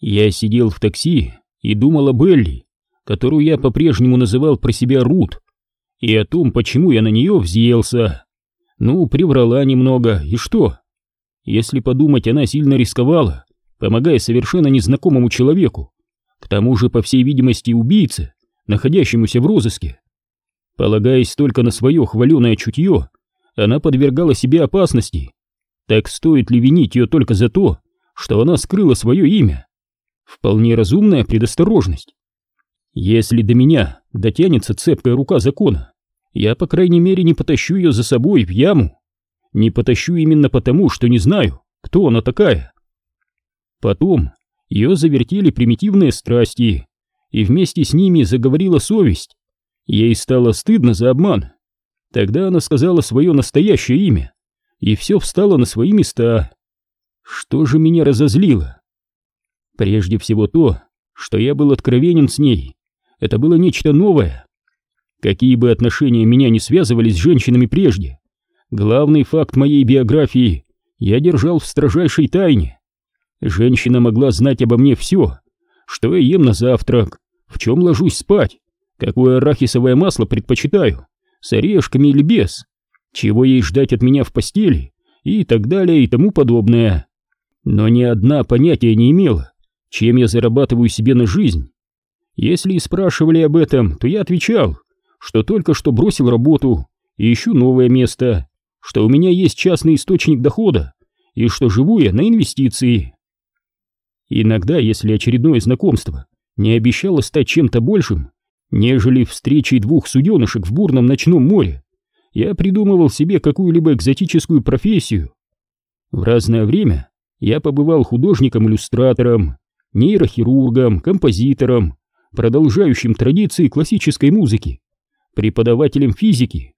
Я сидел в такси и думал о Белли, которую я по-прежнему называл про себя Рут, и о том, почему я на нее взъелся. Ну, приврала немного, и что? Если подумать, она сильно рисковала, помогая совершенно незнакомому человеку, к тому же, по всей видимости, убийце, находящемуся в розыске. Полагаясь только на свое хваленое чутье, она подвергала себе опасности. Так стоит ли винить ее только за то, что она скрыла свое имя? Вполне разумная предосторожность. Если до меня дотянется цепкая рука закона, я, по крайней мере, не потащу ее за собой в яму. Не потащу именно потому, что не знаю, кто она такая. Потом ее завертели примитивные страсти, и вместе с ними заговорила совесть. Ей стало стыдно за обман. Тогда она сказала свое настоящее имя, и все встало на свои места. Что же меня разозлило? Прежде всего то, что я был откровенен с ней. Это было нечто новое. Какие бы отношения меня не связывали с женщинами прежде, главный факт моей биографии я держал в строжайшей тайне. Женщина могла знать обо мне все, что я ем на завтрак, в чем ложусь спать, какое арахисовое масло предпочитаю, с орешками или без, чего ей ждать от меня в постели и так далее и тому подобное. Но ни одна понятия не имела, чем я зарабатываю себе на жизнь. Если и спрашивали об этом, то я отвечал, что только что бросил работу и ищу новое место, что у меня есть частный источник дохода и что живу я на инвестиции. Иногда, если очередное знакомство не обещало стать чем-то большим, нежели встречей двух суденышек в бурном ночном море, я придумывал себе какую-либо экзотическую профессию. В разное время я побывал художником-иллюстратором, нейрохирургом, композитором, продолжающим традиции классической музыки, преподавателем физики,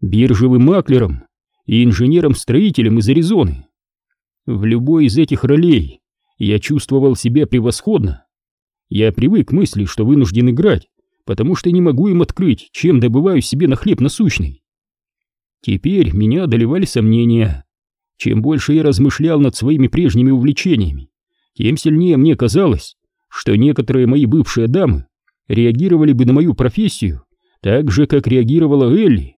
биржевым маклером и инженером-строителем из Аризоны. В любой из этих ролей я чувствовал себя превосходно. Я привык к мысли, что вынужден играть, потому что не могу им открыть, чем добываю себе на хлеб насущный. Теперь меня одолевали сомнения. Чем больше я размышлял над своими прежними увлечениями, тем сильнее мне казалось, что некоторые мои бывшие дамы реагировали бы на мою профессию так же, как реагировала Элли.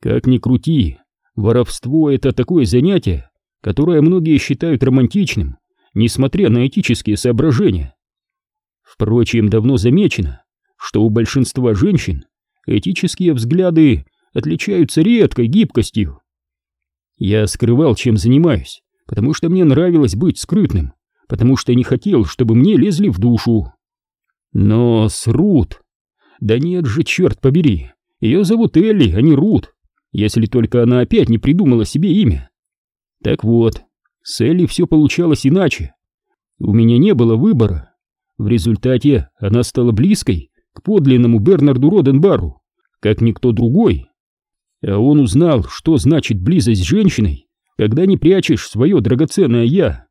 Как ни крути, воровство — это такое занятие, которое многие считают романтичным, несмотря на этические соображения. Впрочем, давно замечено, что у большинства женщин этические взгляды отличаются редкой гибкостью. Я скрывал, чем занимаюсь, потому что мне нравилось быть скрытным, потому что не хотел, чтобы мне лезли в душу. Но с Рут... Да нет же, черт побери, ее зовут Элли, а не Рут, если только она опять не придумала себе имя. Так вот, с Элли все получалось иначе. У меня не было выбора. В результате она стала близкой к подлинному Бернарду Роденбару, как никто другой. А он узнал, что значит близость с женщиной, когда не прячешь свое драгоценное «я».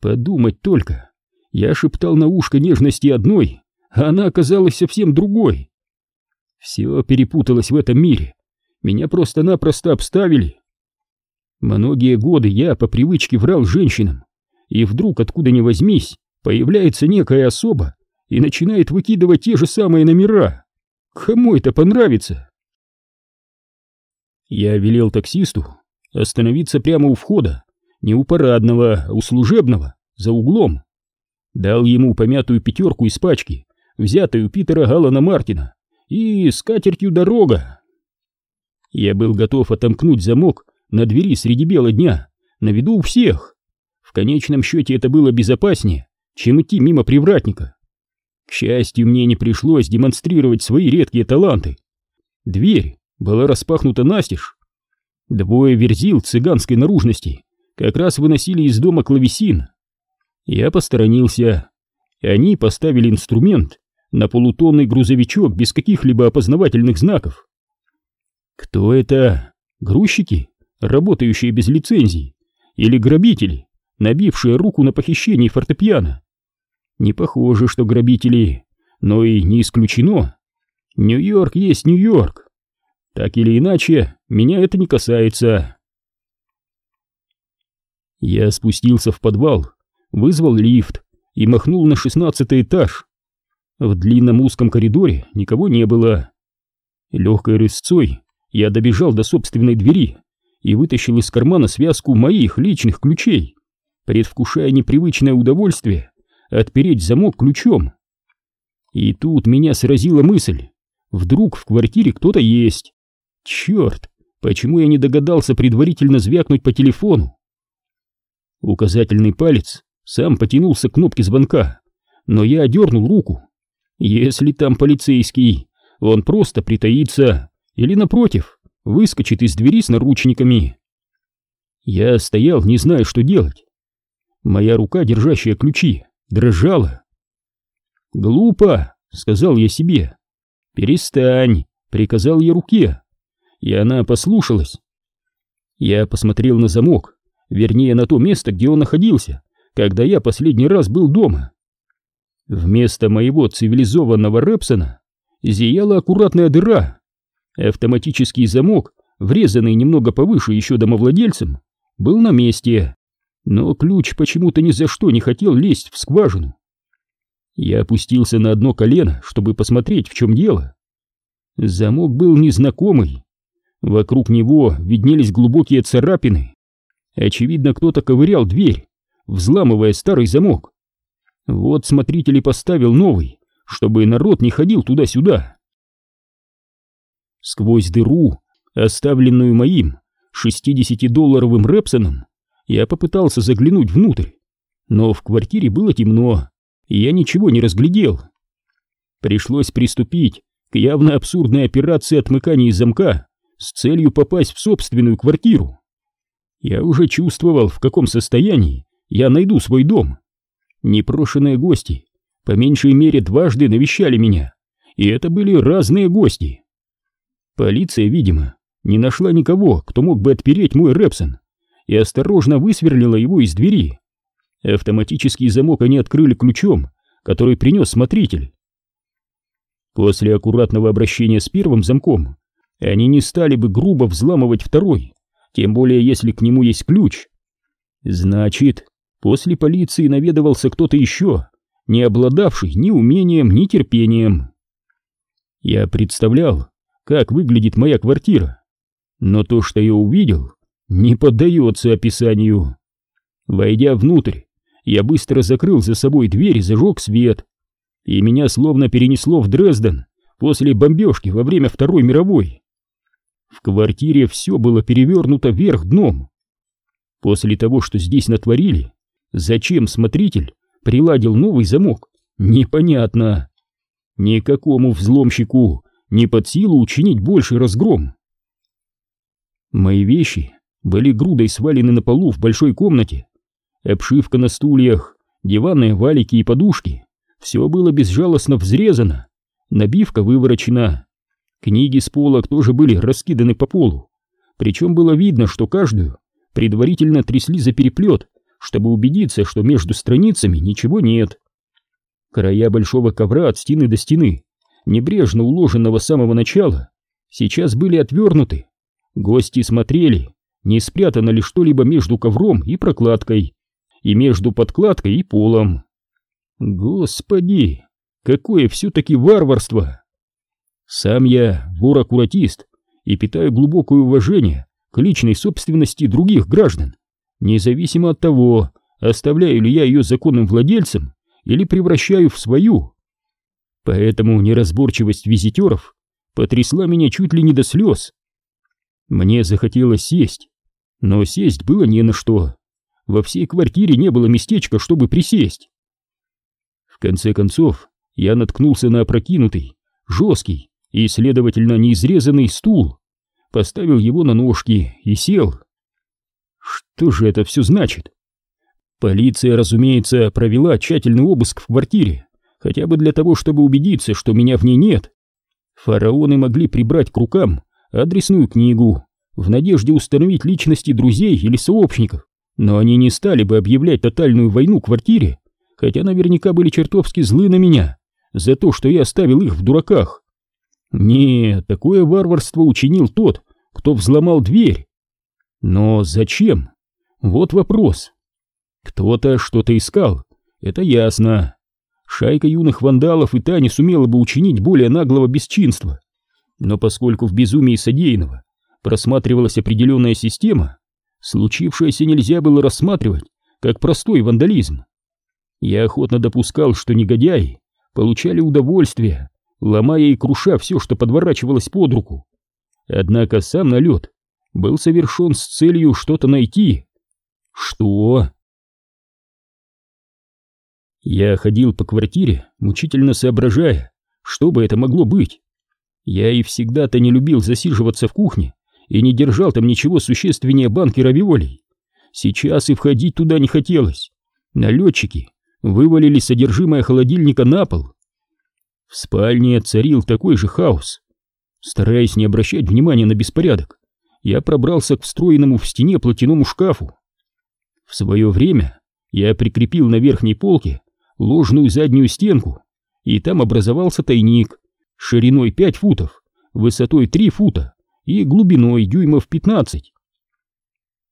Подумать только, я шептал на ушко нежности одной, а она оказалась совсем другой. Все перепуталось в этом мире, меня просто-напросто обставили. Многие годы я по привычке врал женщинам, и вдруг, откуда ни возьмись, появляется некая особа и начинает выкидывать те же самые номера. Кому это понравится? Я велел таксисту остановиться прямо у входа, не у парадного, а у служебного, за углом. Дал ему помятую пятерку из пачки, взятую Питера Галлана Мартина, и с катертью дорога. Я был готов отомкнуть замок на двери среди бела дня, на виду у всех. В конечном счете это было безопаснее, чем идти мимо привратника. К счастью, мне не пришлось демонстрировать свои редкие таланты. Дверь была распахнута настежь. Двое верзил цыганской наружности как раз выносили из дома клавесин. Я посторонился, и они поставили инструмент на полутонный грузовичок без каких-либо опознавательных знаков. Кто это? Грузчики, работающие без лицензии? Или грабители, набившие руку на похищении фортепиано? Не похоже, что грабители, но и не исключено. Нью-Йорк есть Нью-Йорк. Так или иначе, меня это не касается. Я спустился в подвал, вызвал лифт и махнул на шестнадцатый этаж. В длинном узком коридоре никого не было. Легкой рысцой я добежал до собственной двери и вытащил из кармана связку моих личных ключей, предвкушая непривычное удовольствие отпереть замок ключом. И тут меня сразила мысль. Вдруг в квартире кто-то есть. Черт, почему я не догадался предварительно звякнуть по телефону? Указательный палец сам потянулся к кнопке звонка, но я одернул руку. Если там полицейский, он просто притаится или, напротив, выскочит из двери с наручниками. Я стоял, не зная, что делать. Моя рука, держащая ключи, дрожала. «Глупо», — сказал я себе. «Перестань», — приказал я руке. И она послушалась. Я посмотрел на замок, вернее, на то место, где он находился, когда я последний раз был дома. Вместо моего цивилизованного Рэпсона зияла аккуратная дыра. Автоматический замок, врезанный немного повыше еще домовладельцем, был на месте, но ключ почему-то ни за что не хотел лезть в скважину. Я опустился на одно колено, чтобы посмотреть, в чем дело. Замок был незнакомый. Вокруг него виднелись глубокие царапины. Очевидно, кто-то ковырял дверь, взламывая старый замок. Вот смотритель и поставил новый, чтобы народ не ходил туда-сюда. Сквозь дыру, оставленную моим 60-долларовым Репсоном, я попытался заглянуть внутрь, но в квартире было темно, и я ничего не разглядел. Пришлось приступить к явно абсурдной операции отмыкания замка с целью попасть в собственную квартиру. Я уже чувствовал, в каком состоянии я найду свой дом. Непрошенные гости по меньшей мере дважды навещали меня, и это были разные гости. Полиция, видимо, не нашла никого, кто мог бы отпереть мой Рэпсон, и осторожно высверлила его из двери. Автоматический замок они открыли ключом, который принес смотритель. После аккуратного обращения с первым замком они не стали бы грубо взламывать второй, тем более если к нему есть ключ. Значит, после полиции наведывался кто-то еще, не обладавший ни умением, ни терпением. Я представлял, как выглядит моя квартира, но то, что я увидел, не поддается описанию. Войдя внутрь, я быстро закрыл за собой дверь и зажег свет, и меня словно перенесло в Дрезден после бомбежки во время Второй мировой. В квартире все было перевернуто вверх дном. После того, что здесь натворили, зачем смотритель приладил новый замок, непонятно. Никакому взломщику не под силу учинить больший разгром. Мои вещи были грудой свалены на полу в большой комнате. Обшивка на стульях, диванные валики и подушки. Все было безжалостно взрезано, набивка выворочена. Книги с полок тоже были раскиданы по полу. Причем было видно, что каждую предварительно трясли за переплет, чтобы убедиться, что между страницами ничего нет. Края большого ковра от стены до стены, небрежно уложенного с самого начала, сейчас были отвернуты. Гости смотрели, не спрятано ли что-либо между ковром и прокладкой, и между подкладкой и полом. Господи, какое все-таки варварство! Сам я вор-аккуратист и питаю глубокое уважение к личной собственности других граждан, независимо от того, оставляю ли я ее законным владельцем или превращаю в свою. Поэтому неразборчивость визитеров потрясла меня чуть ли не до слез. Мне захотелось сесть, но сесть было не на что. Во всей квартире не было местечка, чтобы присесть. В конце концов, я наткнулся на опрокинутый, жесткий, и, следовательно, неизрезанный стул, поставил его на ножки и сел. Что же это все значит? Полиция, разумеется, провела тщательный обыск в квартире, хотя бы для того, чтобы убедиться, что меня в ней нет. Фараоны могли прибрать к рукам адресную книгу в надежде установить личности друзей или сообщников, но они не стали бы объявлять тотальную войну квартире, хотя наверняка были чертовски злы на меня за то, что я оставил их в дураках. Нет, такое варварство учинил тот, кто взломал дверь. Но зачем? Вот вопрос. Кто-то что-то искал Это ясно. Шайка юных вандалов и та не сумела бы учинить более наглого бесчинства. Но поскольку в безумии содеянного просматривалась определенная система, случившееся нельзя было рассматривать как простой вандализм. Я охотно допускал, что негодяи получали удовольствие, ломая и круша все, что подворачивалось под руку. Однако сам налет был совершен с целью что-то найти. Что? Я ходил по квартире, мучительно соображая, что бы это могло быть. Я и всегда-то не любил засиживаться в кухне и не держал там ничего существеннее банки равиолей. Сейчас и входить туда не хотелось. Налетчики вывалили содержимое холодильника на пол. В спальне царил такой же хаос. Стараясь не обращать внимания на беспорядок, я пробрался к встроенному в стене платяному шкафу. В свое время я прикрепил на верхней полке ложную заднюю стенку, и там образовался тайник шириной 5 футов, высотой 3 фута и глубиной дюймов 15.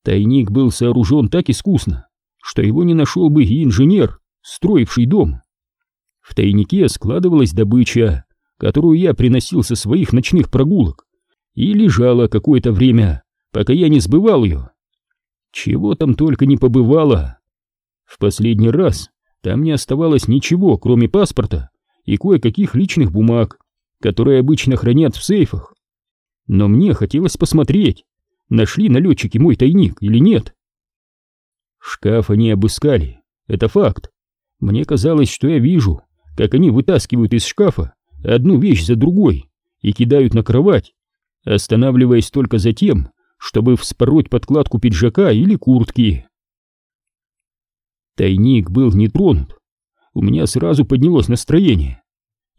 Тайник был сооружен так искусно, что его не нашел бы и инженер, строивший дом. В тайнике складывалась добыча, которую я приносил со своих ночных прогулок, и лежала какое-то время, пока я не сбывал ее. Чего там только не побывало. В последний раз там не оставалось ничего, кроме паспорта и кое-каких личных бумаг, которые обычно хранят в сейфах. Но мне хотелось посмотреть, нашли налетчики мой тайник или нет. Шкаф они обыскали, это факт. Мне казалось, что я вижу, как они вытаскивают из шкафа одну вещь за другой и кидают на кровать, останавливаясь только за тем, чтобы вспороть подкладку пиджака или куртки. Тайник был не тронут. У меня сразу поднялось настроение.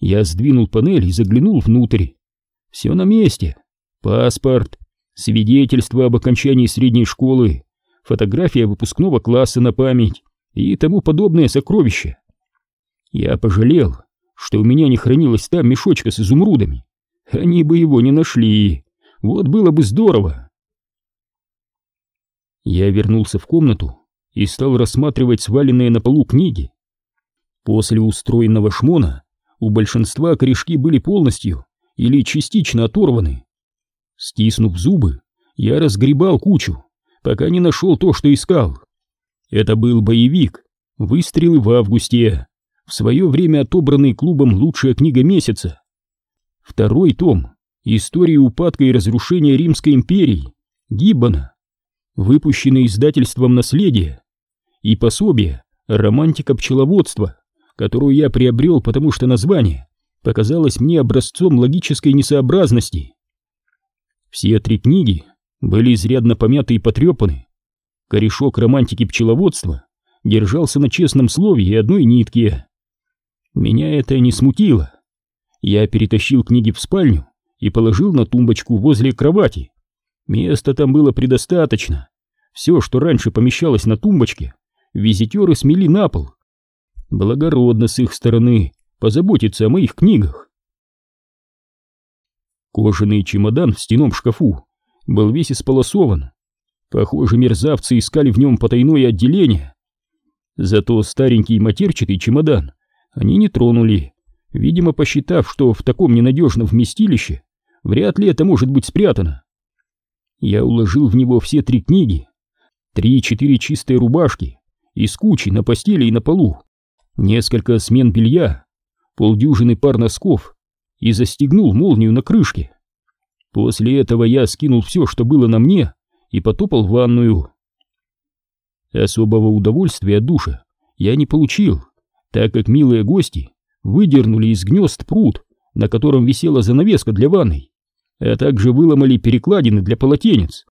Я сдвинул панель и заглянул внутрь. Все на месте. Паспорт, свидетельство об окончании средней школы, фотография выпускного класса на память и тому подобное сокровище. Я пожалел, что у меня не хранилось там мешочка с изумрудами. Они бы его не нашли. Вот было бы здорово. Я вернулся в комнату и стал рассматривать сваленные на полу книги. После устроенного шмона у большинства корешки были полностью или частично оторваны. Стиснув зубы, я разгребал кучу, пока не нашел то, что искал. Это был боевик «Выстрелы в августе», в свое время отобранный клубом «Лучшая книга месяца». Второй том «История упадка и разрушения Римской империи» Гиббона выпущенный издательством «Наследие», и пособие «Романтика пчеловодства», которую я приобрел, потому что название показалось мне образцом логической несообразности. Все три книги были изрядно помяты и потрепаны. Корешок романтики пчеловодства держался на честном слове и одной нитке. Меня это не смутило. Я перетащил книги в спальню и положил на тумбочку возле кровати. Места там было предостаточно. Все, что раньше помещалось на тумбочке, визитеры смели на пол. Благородно с их стороны позаботиться о моих книгах. Кожаный чемодан в стеном шкафу был весь исполосован. Похоже, мерзавцы искали в нем потайное отделение. Зато старенький матерчатый чемодан они не тронули, видимо, посчитав, что в таком ненадежном вместилище вряд ли это может быть спрятано. Я уложил в него все три книги, три-четыре чистые рубашки из кучи на постели и на полу, несколько смен белья, полдюжины пар носков и застегнул молнию на крышке. После этого я скинул все, что было на мне, и потопал в ванную. Особого удовольствия от душа я не получил, так как милые гости выдернули из гнезд пруд, на котором висела занавеска для ванной, а также выломали перекладины для полотенец.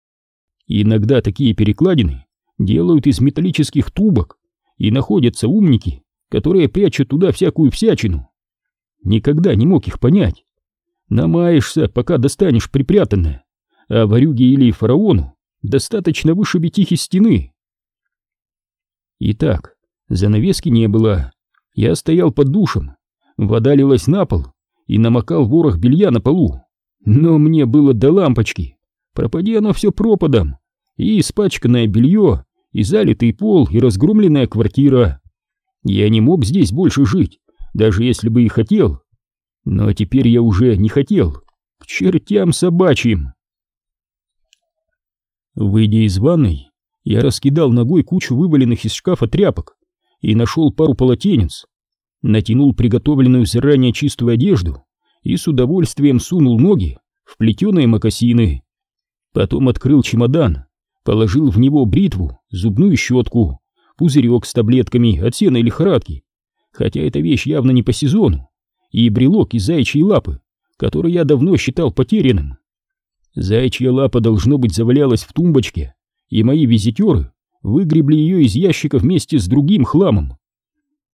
Иногда такие перекладины делают из металлических трубок, и находятся умники, которые прячут туда всякую всячину. Никогда не мог их понять. Намаешься, пока достанешь припрятанное, а варюге или фараону достаточно вышибить их из стены. Итак, занавески не было. Я стоял под душем, вода лилась на пол и намокал ворох белья на полу. Но мне было до лампочки. Пропади оно все пропадом. И испачканное белье, и залитый пол, и разгромленная квартира. Я не мог здесь больше жить, даже если бы и хотел. Но теперь я уже не хотел. К чертям собачьим. Выйдя из ванной, я раскидал ногой кучу вываленных из шкафа тряпок и нашел пару полотенец, натянул приготовленную заранее чистую одежду и с удовольствием сунул ноги в плетеные мокасины. Потом открыл чемодан, положил в него бритву, зубную щетку, пузырек с таблетками от сеной лихорадки, хотя эта вещь явно не по сезону, и брелок из заячьей лапы, который я давно считал потерянным. Заячья лапа, должно быть, завалялась в тумбочке, и мои визитеры выгребли ее из ящика вместе с другим хламом.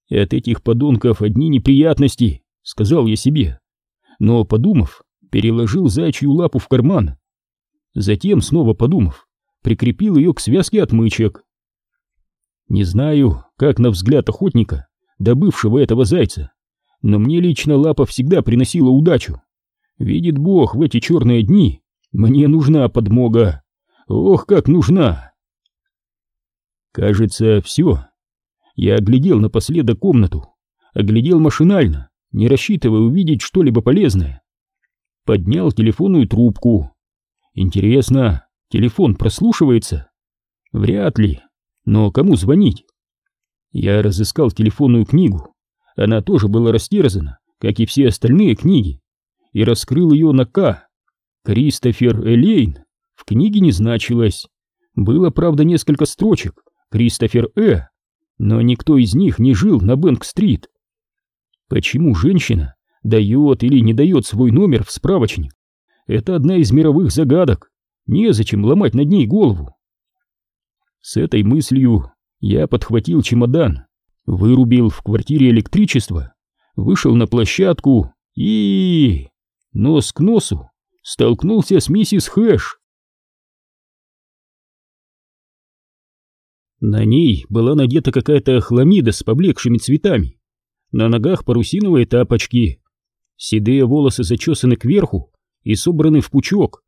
От этих подонков одни неприятности, сказал я себе. Но, подумав, переложил заячью лапу в карман. Затем, снова подумав, прикрепил ее к связке отмычек. Не знаю, как на взгляд охотника, добывшего этого зайца, но мне лично лапа всегда приносила удачу. Видит Бог, в эти черные дни мне нужна подмога. Ох, как нужна! Кажется, все. Я оглядел напоследок комнату, оглядел машинально, не рассчитывая увидеть что-либо полезное. Поднял телефонную трубку. Интересно, телефон прослушивается? Вряд ли. Но кому звонить? Я разыскал телефонную книгу. Она тоже была растерзана, как и все остальные книги, и раскрыл ее на К. Кристофер Элейн в книге не значилось. Было, правда, несколько строчек. Кристофер Э. Но никто из них не жил на Бэнк-стрит. Почему женщина дает или не дает свой номер в справочник? Это одна из мировых загадок. Незачем ломать над ней голову. С этой мыслью я подхватил чемодан, вырубил в квартире электричество, вышел на площадку и... нос к носу столкнулся с миссис Хэш. На ней была надета какая-то хламида с поблекшими цветами, на ногах парусиновые тапочки, седые волосы зачесаны кверху и собраны в пучок,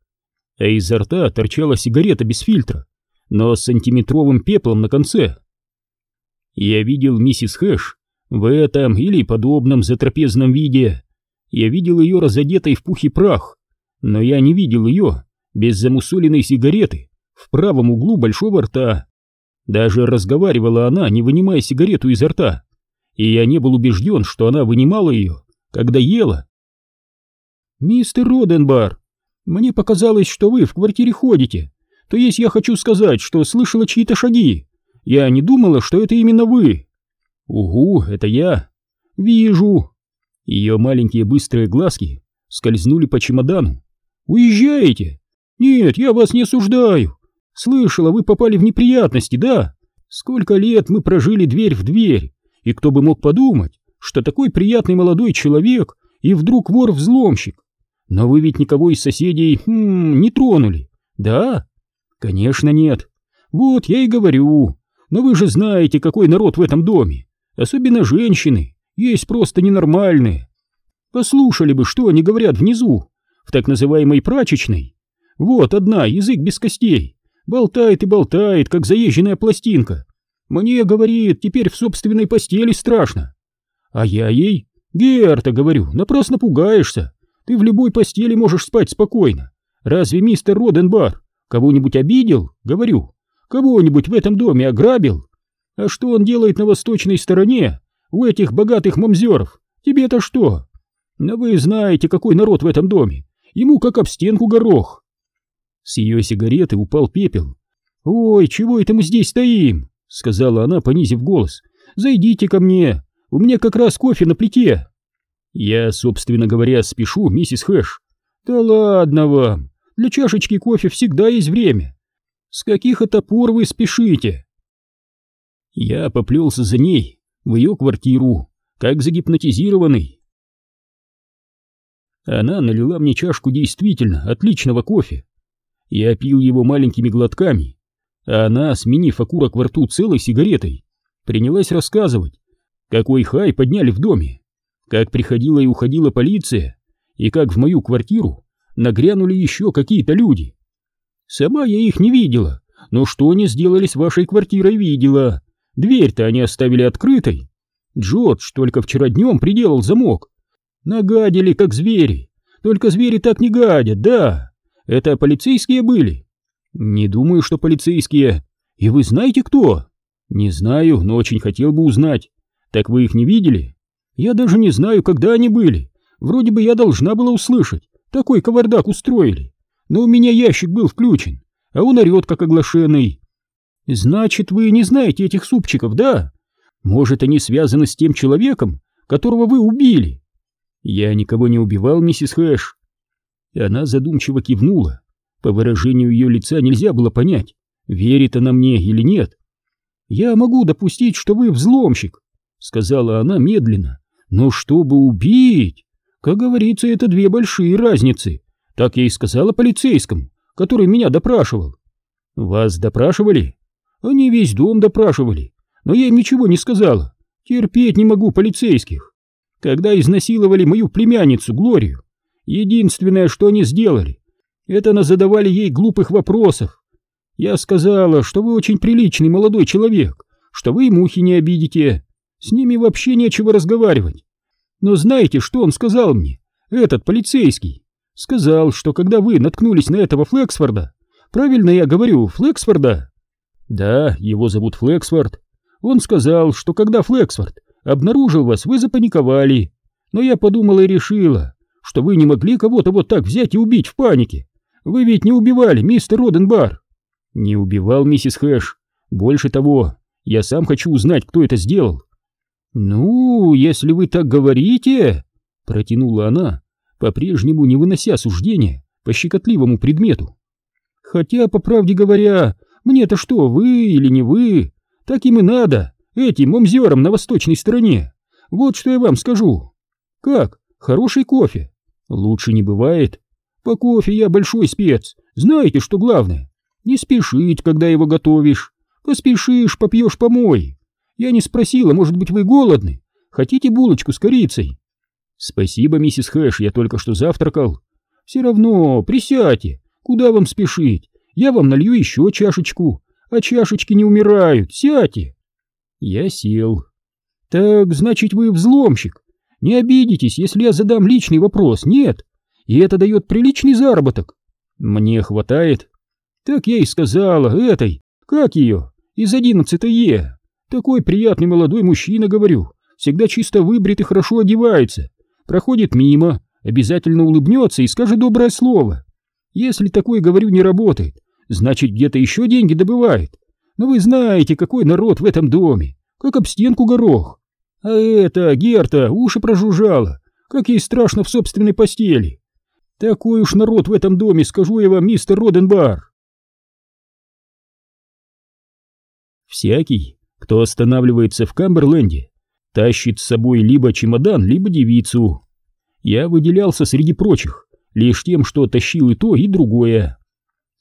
а изо рта торчала сигарета без фильтра но с сантиметровым пеплом на конце. Я видел миссис Хэш в этом или подобном затрапезном виде. Я видел ее разодетой в пух и прах, но я не видел ее без замусоленной сигареты в правом углу большого рта. Даже разговаривала она, не вынимая сигарету изо рта, и я не был убежден, что она вынимала ее, когда ела. «Мистер Роденбар, мне показалось, что вы в квартире ходите», то есть я хочу сказать, что слышала чьи-то шаги. Я не думала, что это именно вы. Угу, это я. Вижу. Ее маленькие быстрые глазки скользнули по чемодану. Уезжаете? Нет, я вас не осуждаю. Слышала, вы попали в неприятности, да? Сколько лет мы прожили дверь в дверь, и кто бы мог подумать, что такой приятный молодой человек и вдруг вор-взломщик. Но вы ведь никого из соседей хм, не тронули, да? Конечно нет. Вот я и говорю. Но вы же знаете, какой народ в этом доме. Особенно женщины. Есть просто ненормальные. Послушали бы, что они говорят внизу, в так называемой прачечной. Вот одна, язык без костей. Болтает и болтает, как заезженная пластинка. Мне, говорит, теперь в собственной постели страшно. А я ей, Герта, говорю, напрасно пугаешься. Ты в любой постели можешь спать спокойно. Разве мистер Роденбар Кого-нибудь обидел? Говорю. Кого-нибудь в этом доме ограбил? А что он делает на восточной стороне, у этих богатых мамзеров? Тебе-то что? Но вы знаете, какой народ в этом доме. Ему как об стенку горох. С ее сигареты упал пепел. «Ой, чего это мы здесь стоим?» — сказала она, понизив голос. «Зайдите ко мне, у меня как раз кофе на плите». «Я, собственно говоря, спешу, миссис Хэш». «Да ладно вам, для чашечки кофе всегда есть время. С каких это пор вы спешите? Я поплелся за ней в ее квартиру, как загипнотизированный. Она налила мне чашку действительно отличного кофе. Я пил его маленькими глотками, а она, сменив окурок во рту целой сигаретой, принялась рассказывать, какой хай подняли в доме, как приходила и уходила полиция, и как в мою квартиру нагрянули еще какие-то люди. Сама я их не видела, но что они сделали с вашей квартирой видела. Дверь-то они оставили открытой. Джордж только вчера днем приделал замок. Нагадили, как звери. Только звери так не гадят, да. Это полицейские были? Не думаю, что полицейские. И вы знаете, кто? Не знаю, но очень хотел бы узнать. Так вы их не видели? Я даже не знаю, когда они были. Вроде бы я должна была услышать. Такой кавардак устроили. Но у меня ящик был включен, а он орет, как оглашенный. Значит, вы не знаете этих супчиков, да? Может, они связаны с тем человеком, которого вы убили? Я никого не убивал, миссис Хэш. И она задумчиво кивнула. По выражению ее лица нельзя было понять, верит она мне или нет. «Я могу допустить, что вы взломщик», — сказала она медленно. «Но чтобы убить...» Как говорится, это две большие разницы. Так я и сказала полицейскому, который меня допрашивал. Вас допрашивали? Они весь дом допрашивали, но я им ничего не сказала. Терпеть не могу полицейских. Когда изнасиловали мою племянницу Глорию, единственное, что они сделали, это назадавали ей глупых вопросов. Я сказала, что вы очень приличный молодой человек, что вы мухи не обидите. С ними вообще нечего разговаривать. Но знаете, что он сказал мне? Этот полицейский. Сказал, что когда вы наткнулись на этого Флексфорда, правильно я говорю, Флексфорда? Да, его зовут Флексфорд. Он сказал, что когда Флексфорд обнаружил вас, вы запаниковали. Но я подумала и решила, что вы не могли кого-то вот так взять и убить в панике. Вы ведь не убивали, мистер Роденбар. Не убивал миссис Хэш. Больше того, я сам хочу узнать, кто это сделал. «Ну, если вы так говорите...» — протянула она, по-прежнему не вынося суждения по щекотливому предмету. «Хотя, по правде говоря, мне-то что, вы или не вы? Так им и надо, этим мамзерам на восточной стороне. Вот что я вам скажу. Как, хороший кофе? Лучше не бывает. По кофе я большой спец, знаете, что главное? Не спешить, когда его готовишь. Поспешишь, попьешь помой. Я не спросила, может быть, вы голодны? Хотите булочку с корицей? Спасибо, миссис Хэш, я только что завтракал. Все равно, присядьте. Куда вам спешить? Я вам налью еще чашечку. А чашечки не умирают. Сядьте. Я сел. Так, значит, вы взломщик. Не обидитесь, если я задам личный вопрос. Нет. И это дает приличный заработок. Мне хватает. Так я и сказала этой. Как ее? Из 11 Е. Такой приятный молодой мужчина, говорю, всегда чисто выбрит и хорошо одевается. Проходит мимо, обязательно улыбнется и скажет доброе слово. Если такой, говорю, не работает, значит где-то еще деньги добывает. Но вы знаете, какой народ в этом доме, как об стенку горох. А это, Герта, уши прожужжала, как ей страшно в собственной постели. Такой уж народ в этом доме, скажу я вам, мистер Роденбар. Всякий, кто останавливается в Камберленде, тащит с собой либо чемодан, либо девицу. Я выделялся среди прочих лишь тем, что тащил и то, и другое.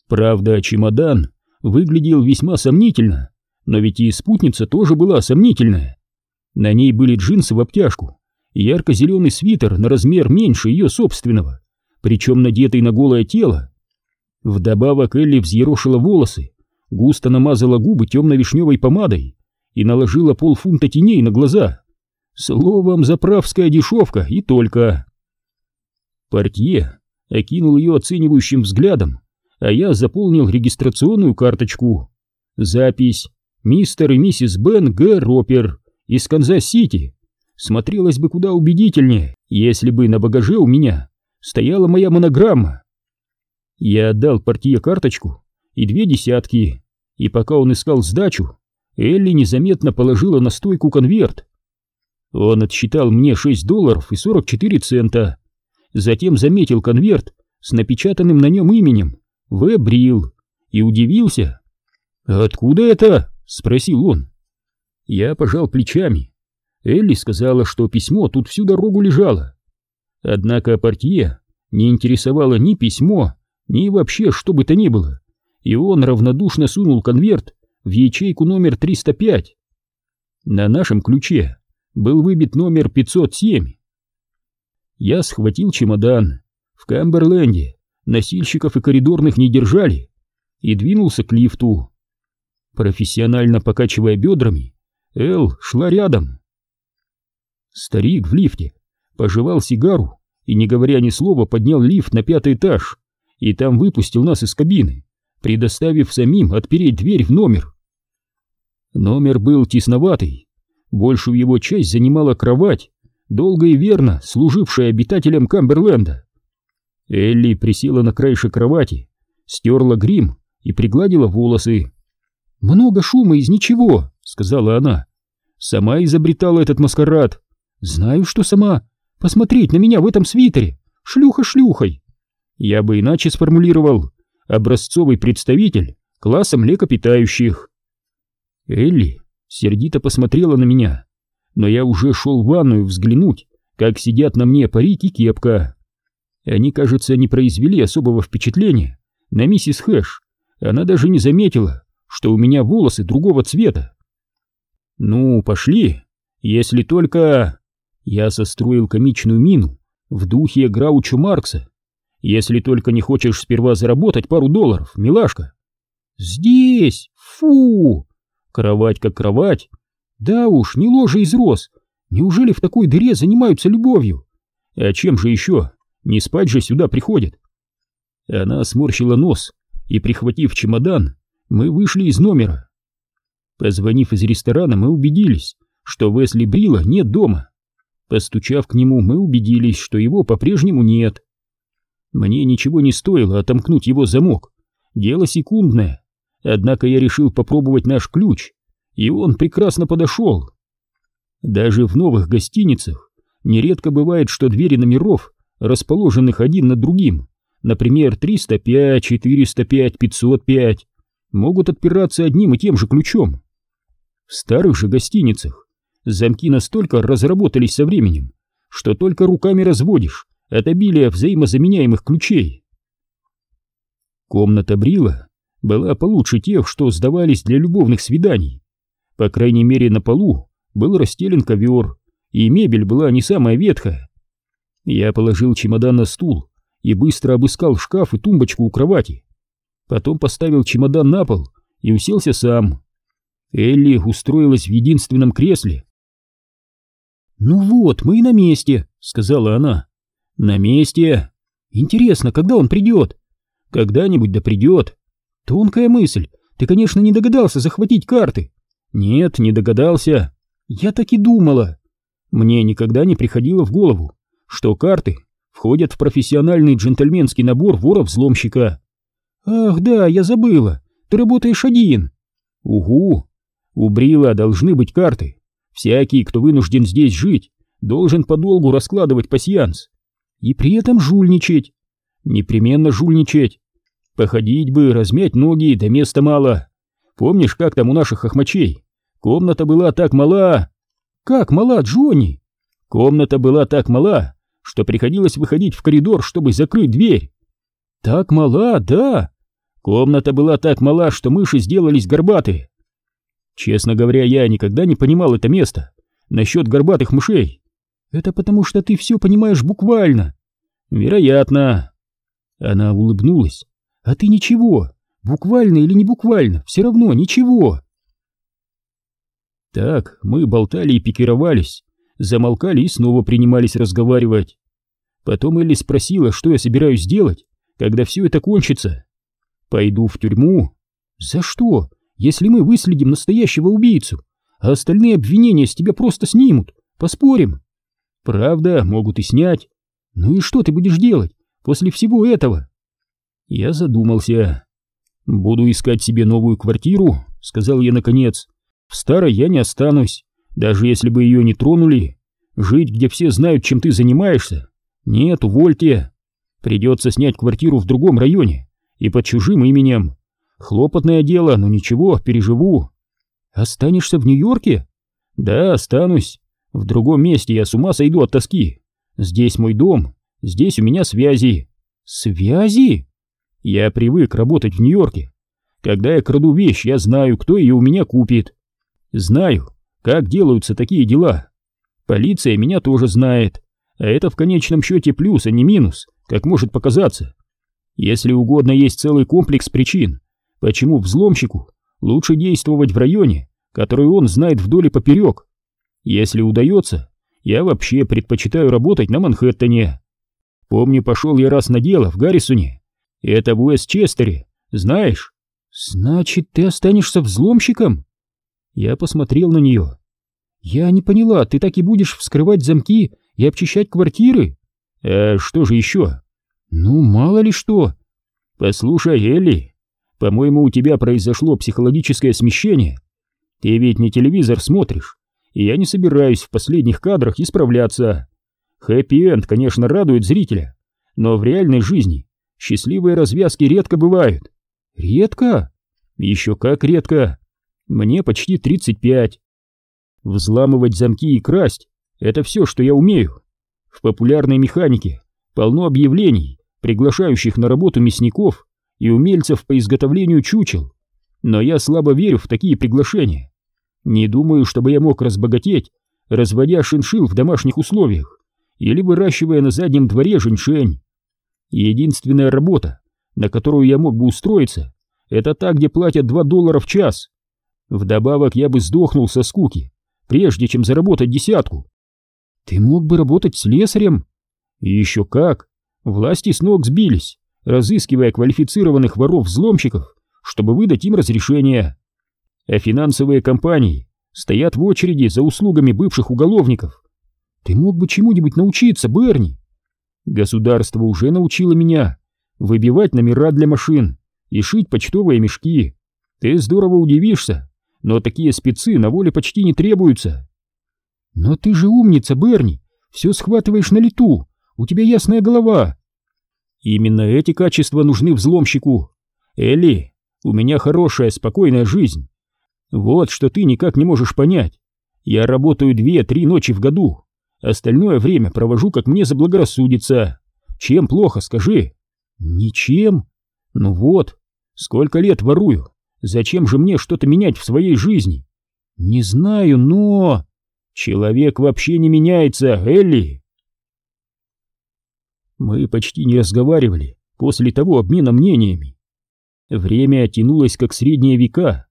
Правда, чемодан выглядел весьма сомнительно, но ведь и спутница тоже была сомнительная. На ней были джинсы в обтяжку ярко-зеленый свитер на размер меньше ее собственного, причем надетый на голое тело. Вдобавок Элли взъерошила волосы, густо намазала губы темно-вишневой помадой и наложила полфунта теней на глаза. Словом, заправская дешевка и только. Портье окинул ее оценивающим взглядом, а я заполнил регистрационную карточку. Запись «Мистер и миссис Бен Г. Ропер из Канзас-Сити» смотрелась бы куда убедительнее, если бы на багаже у меня стояла моя монограмма. Я отдал портье карточку и две десятки, и пока он искал сдачу, Элли незаметно положила на стойку конверт. Он отсчитал мне 6 долларов и 44 цента. Затем заметил конверт с напечатанным на нем именем В. Брил и удивился. «Откуда это?» — спросил он. Я пожал плечами. Элли сказала, что письмо тут всю дорогу лежало. Однако портье не интересовало ни письмо, ни вообще что бы то ни было, и он равнодушно сунул конверт в ячейку номер 305. На нашем ключе был выбит номер 507. Я схватил чемодан. В Камберленде носильщиков и коридорных не держали и двинулся к лифту. Профессионально покачивая бедрами, Эл шла рядом. Старик в лифте пожевал сигару и, не говоря ни слова, поднял лифт на пятый этаж и там выпустил нас из кабины, предоставив самим отпереть дверь в номер. Номер был тесноватый, большую его часть занимала кровать, долго и верно служившая обитателям Камберленда. Элли присела на краешек кровати, стерла грим и пригладила волосы. «Много шума из ничего», — сказала она. «Сама изобретала этот маскарад. Знаю, что сама. Посмотреть на меня в этом свитере. Шлюха шлюхой. Я бы иначе сформулировал. Образцовый представитель класса млекопитающих». Элли сердито посмотрела на меня, но я уже шел в ванную взглянуть, как сидят на мне парик и кепка. Они, кажется, не произвели особого впечатления на миссис Хэш. Она даже не заметила, что у меня волосы другого цвета. «Ну, пошли, если только...» Я состроил комичную мину в духе Граучу Маркса. «Если только не хочешь сперва заработать пару долларов, милашка». «Здесь! Фу!» Кровать как кровать. Да уж, не ложа из роз. Неужели в такой дыре занимаются любовью? А чем же еще? Не спать же сюда приходят. Она сморщила нос, и, прихватив чемодан, мы вышли из номера. Позвонив из ресторана, мы убедились, что Весли Брила нет дома. Постучав к нему, мы убедились, что его по-прежнему нет. Мне ничего не стоило отомкнуть его замок. Дело секундное. Однако я решил попробовать наш ключ, и он прекрасно подошел. Даже в новых гостиницах нередко бывает, что двери номеров, расположенных один над другим, например, 305, 405, 505, могут отпираться одним и тем же ключом. В старых же гостиницах замки настолько разработались со временем, что только руками разводишь от обилия взаимозаменяемых ключей. Комната Брила была получше тех, что сдавались для любовных свиданий. По крайней мере, на полу был расстелен ковер, и мебель была не самая ветхая. Я положил чемодан на стул и быстро обыскал шкаф и тумбочку у кровати. Потом поставил чемодан на пол и уселся сам. Элли устроилась в единственном кресле. «Ну вот, мы и на месте», — сказала она. «На месте. Интересно, когда он придет?» «Когда-нибудь да придет. Тонкая мысль. Ты, конечно, не догадался захватить карты. Нет, не догадался. Я так и думала. Мне никогда не приходило в голову, что карты входят в профессиональный джентльменский набор вора-взломщика. Ах, да, я забыла. Ты работаешь один. Угу. У Брила должны быть карты. Всякий, кто вынужден здесь жить, должен подолгу раскладывать пасьянс. И при этом жульничать. Непременно жульничать. Походить бы, размять ноги, да места мало. Помнишь, как там у наших хохмачей? Комната была так мала. Как мала, Джонни? Комната была так мала, что приходилось выходить в коридор, чтобы закрыть дверь. Так мала, да. Комната была так мала, что мыши сделались горбатые. Честно говоря, я никогда не понимал это место насчет горбатых мышей. Это потому, что ты все понимаешь буквально. Вероятно. Она улыбнулась а ты ничего, буквально или не буквально, все равно ничего. Так мы болтали и пикировались, замолкали и снова принимались разговаривать. Потом Элли спросила, что я собираюсь делать, когда все это кончится. Пойду в тюрьму? За что, если мы выследим настоящего убийцу, а остальные обвинения с тебя просто снимут, поспорим? Правда, могут и снять. Ну и что ты будешь делать после всего этого? Я задумался. «Буду искать себе новую квартиру», — сказал я наконец. «В старой я не останусь, даже если бы ее не тронули. Жить, где все знают, чем ты занимаешься? Нет, увольте. Придется снять квартиру в другом районе и под чужим именем. Хлопотное дело, но ничего, переживу. Останешься в Нью-Йорке? Да, останусь. В другом месте я с ума сойду от тоски. Здесь мой дом, здесь у меня связи. Связи? Я привык работать в Нью-Йорке. Когда я краду вещь, я знаю, кто ее у меня купит. Знаю, как делаются такие дела. Полиция меня тоже знает, а это в конечном счете плюс, а не минус, как может показаться. Если угодно, есть целый комплекс причин, почему взломщику лучше действовать в районе, который он знает вдоль и поперек. Если удается, Я вообще предпочитаю работать на Манхэттене. Помню, пошел я раз на дело в Гаррисоне. Это в Уэстчестере, знаешь? Значит, ты останешься взломщиком? Я посмотрел на нее. Я не поняла, ты так и будешь вскрывать замки и обчищать квартиры? А что же еще? Ну, мало ли что. Послушай, Элли, по-моему, у тебя произошло психологическое смещение. Ты ведь не телевизор смотришь, и я не собираюсь в последних кадрах исправляться. Хэппи-энд, конечно, радует зрителя, но в реальной жизни счастливые развязки редко бывают. Редко? Еще как редко. Мне почти 35. Взламывать замки и красть — это все, что я умею. В популярной механике полно объявлений, приглашающих на работу мясников и умельцев по изготовлению чучел. Но я слабо верю в такие приглашения. Не думаю, чтобы я мог разбогатеть, разводя шиншил в домашних условиях или выращивая на заднем дворе женьшень. Единственная работа, на которую я мог бы устроиться, это та, где платят 2 доллара в час. Вдобавок я бы сдохнул со скуки, прежде чем заработать десятку. Ты мог бы работать слесарем? И еще как. Власти с ног сбились, разыскивая квалифицированных воров-взломщиков, чтобы выдать им разрешение а финансовые компании стоят в очереди за услугами бывших уголовников. Ты мог бы чему-нибудь научиться, Берни. Государство уже научило меня выбивать номера для машин и шить почтовые мешки. Ты здорово удивишься, но такие спецы на воле почти не требуются. Но ты же умница, Берни, все схватываешь на лету, у тебя ясная голова. Именно эти качества нужны взломщику. Элли, у меня хорошая, спокойная жизнь. Вот что ты никак не можешь понять. Я работаю две-три ночи в году. Остальное время провожу, как мне заблагорассудится. Чем плохо, скажи? Ничем. Ну вот, сколько лет ворую. Зачем же мне что-то менять в своей жизни? Не знаю, но... Человек вообще не меняется, Элли. Мы почти не разговаривали после того обмена мнениями. Время тянулось как средние века.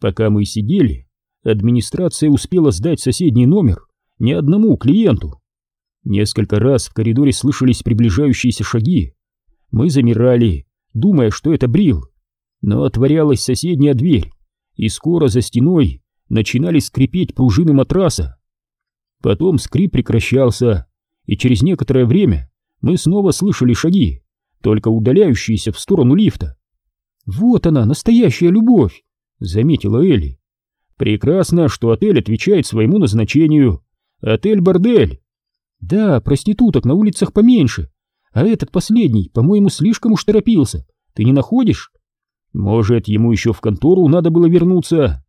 Пока мы сидели, администрация успела сдать соседний номер ни одному клиенту. Несколько раз в коридоре слышались приближающиеся шаги. Мы замирали, думая, что это Брил. Но отворялась соседняя дверь, и скоро за стеной начинали скрипеть пружины матраса. Потом скрип прекращался, и через некоторое время мы снова слышали шаги, только удаляющиеся в сторону лифта. Вот она, настоящая любовь! заметила Элли. Прекрасно, что отель отвечает своему назначению. Отель-бордель. Да, проституток на улицах поменьше. А этот последний, по-моему, слишком уж торопился. Ты не находишь? Может, ему еще в контору надо было вернуться?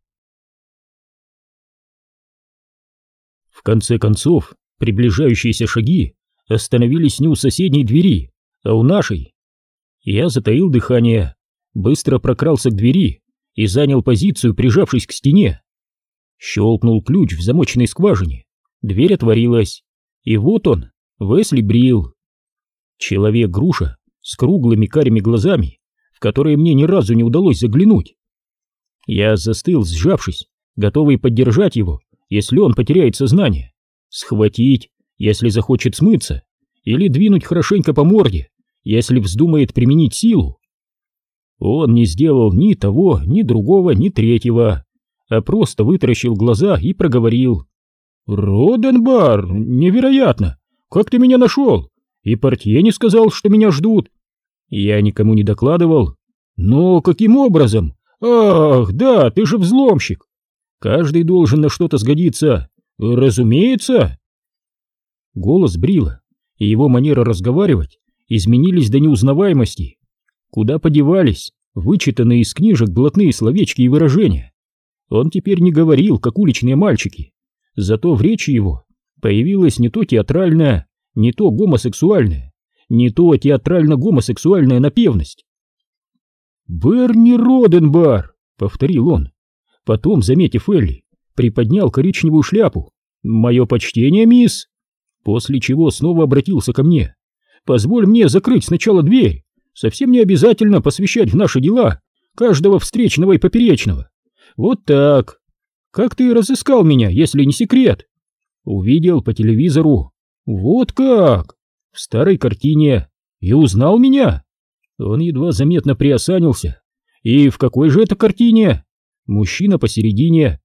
В конце концов, приближающиеся шаги остановились не у соседней двери, а у нашей. Я затаил дыхание, быстро прокрался к двери и занял позицию, прижавшись к стене. Щелкнул ключ в замоченной скважине, дверь отворилась, и вот он, Весли Брил. Человек-груша с круглыми карими глазами, в которые мне ни разу не удалось заглянуть. Я застыл, сжавшись, готовый поддержать его, если он потеряет сознание, схватить, если захочет смыться, или двинуть хорошенько по морде, если вздумает применить силу. Он не сделал ни того, ни другого, ни третьего, а просто вытаращил глаза и проговорил. «Роденбар, невероятно! Как ты меня нашел? И портье не сказал, что меня ждут?» Я никому не докладывал. «Но каким образом? Ах, да, ты же взломщик! Каждый должен на что-то сгодиться. Разумеется!» Голос Брила и его манера разговаривать изменились до неузнаваемости. Куда подевались вычитанные из книжек блатные словечки и выражения? Он теперь не говорил, как уличные мальчики. Зато в речи его появилась не то театральная, не то гомосексуальная, не то театрально-гомосексуальная напевность. «Берни Роденбар!» — повторил он. Потом, заметив Элли, приподнял коричневую шляпу. «Мое почтение, мисс!» После чего снова обратился ко мне. «Позволь мне закрыть сначала дверь, Совсем не обязательно посвящать в наши дела каждого встречного и поперечного. Вот так. Как ты разыскал меня, если не секрет? Увидел по телевизору. Вот как! В старой картине. И узнал меня. Он едва заметно приосанился. И в какой же это картине? Мужчина посередине.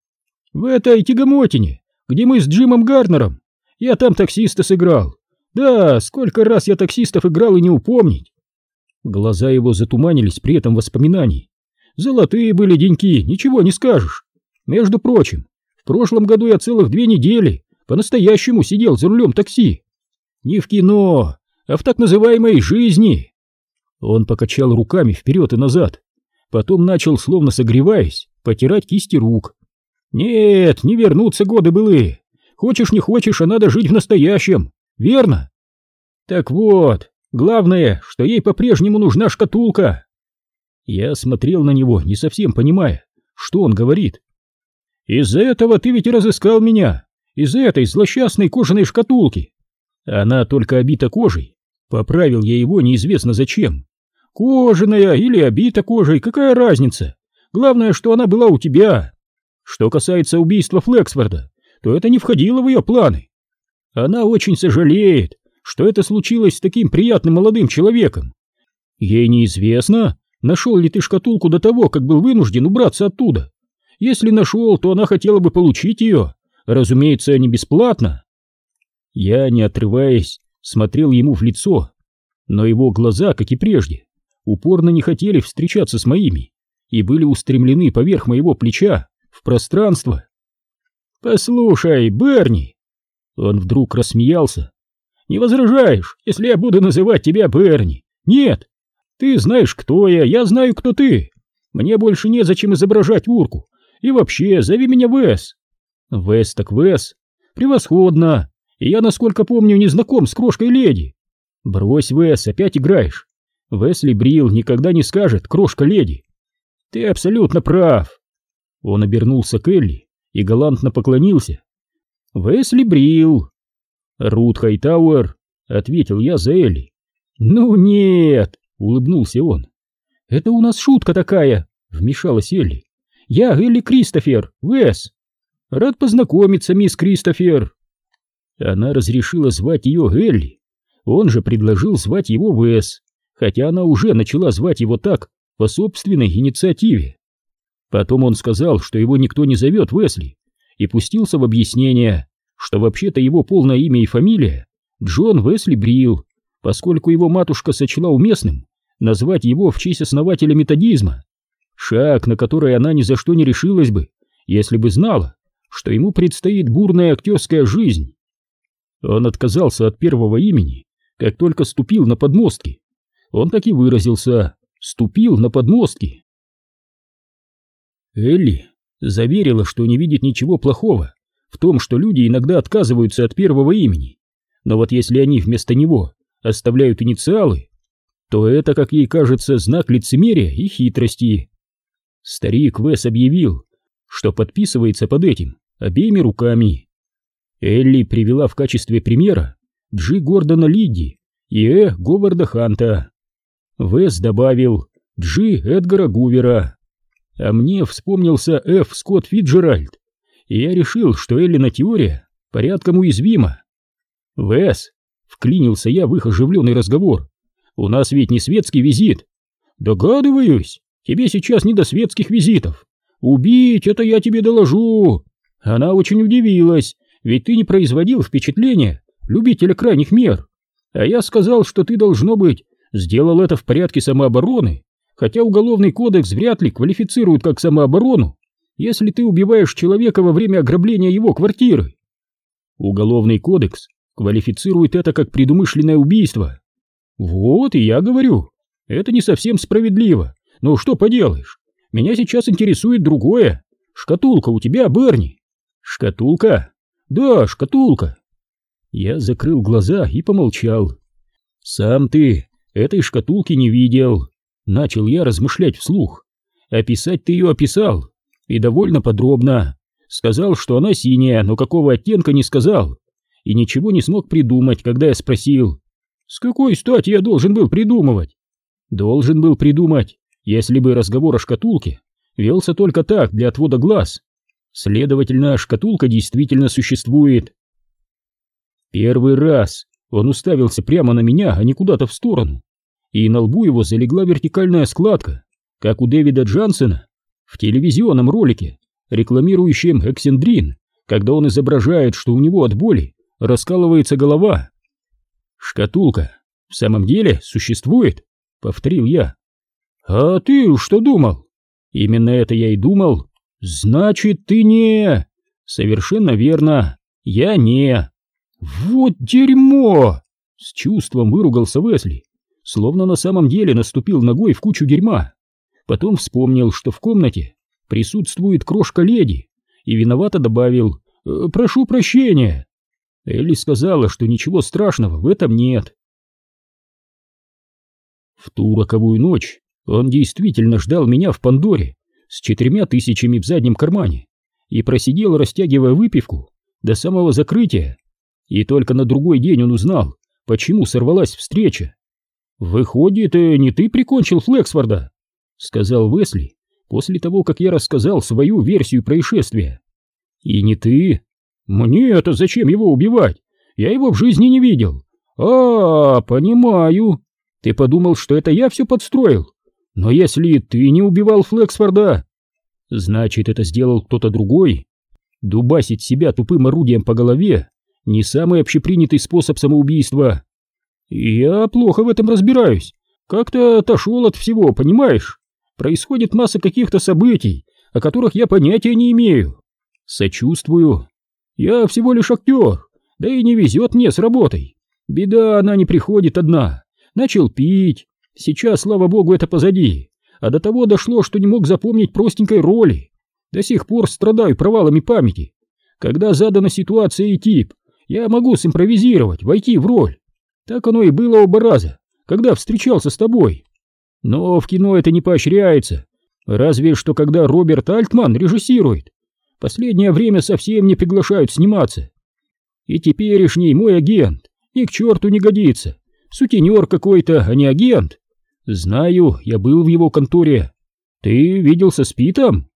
В этой тягомотине, где мы с Джимом Гарнером. Я там таксиста сыграл. Да, сколько раз я таксистов играл и не упомнить. Глаза его затуманились при этом воспоминаний. Золотые были деньки, ничего не скажешь. Между прочим, в прошлом году я целых две недели по-настоящему сидел за рулем такси. Не в кино, а в так называемой жизни. Он покачал руками вперед и назад, потом начал, словно согреваясь, потирать кисти рук. Нет, не вернутся годы былые. Хочешь не хочешь, а надо жить в настоящем, верно? Так вот, главное, что ей по-прежнему нужна шкатулка. Я смотрел на него, не совсем понимая, что он говорит. Из-за этого ты ведь разыскал меня, из-за этой злосчастной кожаной шкатулки. Она только обита кожей. Поправил я его неизвестно зачем. Кожаная или обита кожей, какая разница? Главное, что она была у тебя. Что касается убийства Флексфорда, то это не входило в ее планы. Она очень сожалеет, что это случилось с таким приятным молодым человеком. Ей неизвестно, нашел ли ты шкатулку до того, как был вынужден убраться оттуда. Если нашел, то она хотела бы получить ее, разумеется, не бесплатно. Я, не отрываясь, смотрел ему в лицо, но его глаза, как и прежде, упорно не хотели встречаться с моими и были устремлены поверх моего плеча пространство. «Послушай, Берни!» Он вдруг рассмеялся. «Не возражаешь, если я буду называть тебя Берни? Нет! Ты знаешь, кто я, я знаю, кто ты. Мне больше незачем изображать урку. И вообще, зови меня Вес». «Вес так Вес. Превосходно. И я, насколько помню, не знаком с крошкой леди. Брось, Вес, опять играешь. Весли Брил никогда не скажет «крошка леди». Ты абсолютно прав. Он обернулся к Элли и галантно поклонился. Весли Брил. Рут Хайтауэр, ответил я за Элли. Ну нет, улыбнулся он. Это у нас шутка такая, вмешалась Элли. Я Элли Кристофер, Вес. Рад познакомиться, мисс Кристофер. Она разрешила звать ее Элли. Он же предложил звать его Вес, хотя она уже начала звать его так по собственной инициативе. Потом он сказал, что его никто не зовет Весли, и пустился в объяснение, что вообще-то его полное имя и фамилия Джон Весли Брил, поскольку его матушка сочла уместным назвать его в честь основателя методизма. Шаг, на который она ни за что не решилась бы, если бы знала, что ему предстоит бурная актерская жизнь. Он отказался от первого имени, как только ступил на подмостки. Он так и выразился «ступил на подмостки». Элли заверила, что не видит ничего плохого в том, что люди иногда отказываются от первого имени. Но вот если они вместо него оставляют инициалы, то это, как ей кажется, знак лицемерия и хитрости. Старик Вес объявил, что подписывается под этим обеими руками. Элли привела в качестве примера Джи Гордона Лидди и Э Говарда Ханта. Вес добавил Джи Эдгара Гувера. А мне вспомнился Ф Скотт Фиджеральд, и я решил, что Эллина теория порядком уязвима. Вес, вклинился я в их оживленный разговор, у нас ведь не светский визит. Догадываюсь, тебе сейчас не до светских визитов. Убить это я тебе доложу. Она очень удивилась, ведь ты не производил впечатления любителя крайних мер. А я сказал, что ты, должно быть, сделал это в порядке самообороны, хотя уголовный кодекс вряд ли квалифицирует как самооборону, если ты убиваешь человека во время ограбления его квартиры. Уголовный кодекс квалифицирует это как предумышленное убийство. Вот и я говорю, это не совсем справедливо. Ну что поделаешь, меня сейчас интересует другое. Шкатулка у тебя, Берни. Шкатулка? Да, шкатулка. Я закрыл глаза и помолчал. Сам ты этой шкатулки не видел. Начал я размышлять вслух. Описать ты ее описал. И довольно подробно. Сказал, что она синяя, но какого оттенка не сказал. И ничего не смог придумать, когда я спросил. С какой стати я должен был придумывать? Должен был придумать, если бы разговор о шкатулке велся только так, для отвода глаз. Следовательно, шкатулка действительно существует. Первый раз он уставился прямо на меня, а не куда-то в сторону, и на лбу его залегла вертикальная складка, как у Дэвида Джансона в телевизионном ролике, рекламирующем эксендрин, когда он изображает, что у него от боли раскалывается голова. «Шкатулка в самом деле существует?» — повторил я. «А ты что думал?» «Именно это я и думал. Значит, ты не...» «Совершенно верно. Я не...» «Вот дерьмо!» — с чувством выругался Весли, словно на самом деле наступил ногой в кучу дерьма. Потом вспомнил, что в комнате присутствует крошка-леди, и виновато добавил «Э, «Прошу прощения». Элли сказала, что ничего страшного в этом нет. В ту роковую ночь он действительно ждал меня в Пандоре с четырьмя тысячами в заднем кармане и просидел, растягивая выпивку, до самого закрытия. И только на другой день он узнал, почему сорвалась встреча. «Выходит, э, не ты прикончил Флексфорда?» — сказал Весли после того, как я рассказал свою версию происшествия. «И не ты?» «Мне это зачем его убивать? Я его в жизни не видел». «А, понимаю. Ты подумал, что это я все подстроил? Но если ты не убивал Флексфорда...» «Значит, это сделал кто-то другой?» Дубасить себя тупым орудием по голове не самый общепринятый способ самоубийства. Я плохо в этом разбираюсь. Как-то отошел от всего, понимаешь? Происходит масса каких-то событий, о которых я понятия не имею. Сочувствую. Я всего лишь актер, да и не везет мне с работой. Беда, она не приходит одна. Начал пить. Сейчас, слава богу, это позади. А до того дошло, что не мог запомнить простенькой роли. До сих пор страдаю провалами памяти. Когда задана ситуация и тип, я могу симпровизировать, войти в роль. Так оно и было оба раза, когда встречался с тобой. Но в кино это не поощряется. Разве что когда Роберт Альтман режиссирует. Последнее время совсем не приглашают сниматься. И теперешний мой агент ни к черту не годится. Сутенер какой-то, а не агент. Знаю, я был в его конторе. Ты виделся с Питом?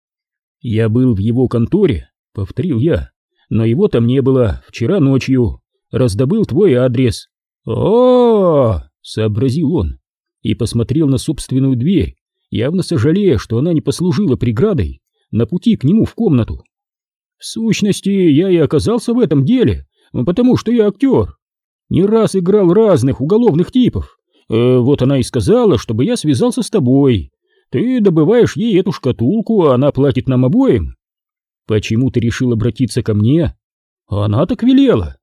Я был в его конторе, повторил я но его там не было вчера ночью. Раздобыл твой адрес. О, сообразил он и посмотрел на собственную дверь, явно сожалея, что она не послужила преградой на пути к нему в комнату. В сущности, я и оказался в этом деле, потому что я актер. Не раз играл разных уголовных типов. Э, вот она и сказала, чтобы я связался с тобой. Ты добываешь ей эту шкатулку, а она платит нам обоим. Почему ты решил обратиться ко мне? Она так велела.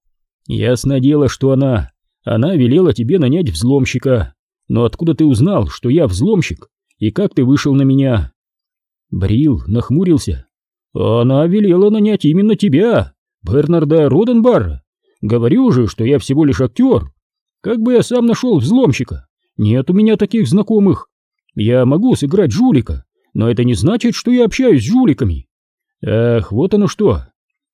Ясно дело, что она... Она велела тебе нанять взломщика. Но откуда ты узнал, что я взломщик? И как ты вышел на меня? Брил нахмурился. Она велела нанять именно тебя, Бернарда Роденбарра. Говорю же, что я всего лишь актер. Как бы я сам нашел взломщика? Нет у меня таких знакомых. Я могу сыграть жулика, но это не значит, что я общаюсь с жуликами. Эх, вот оно что.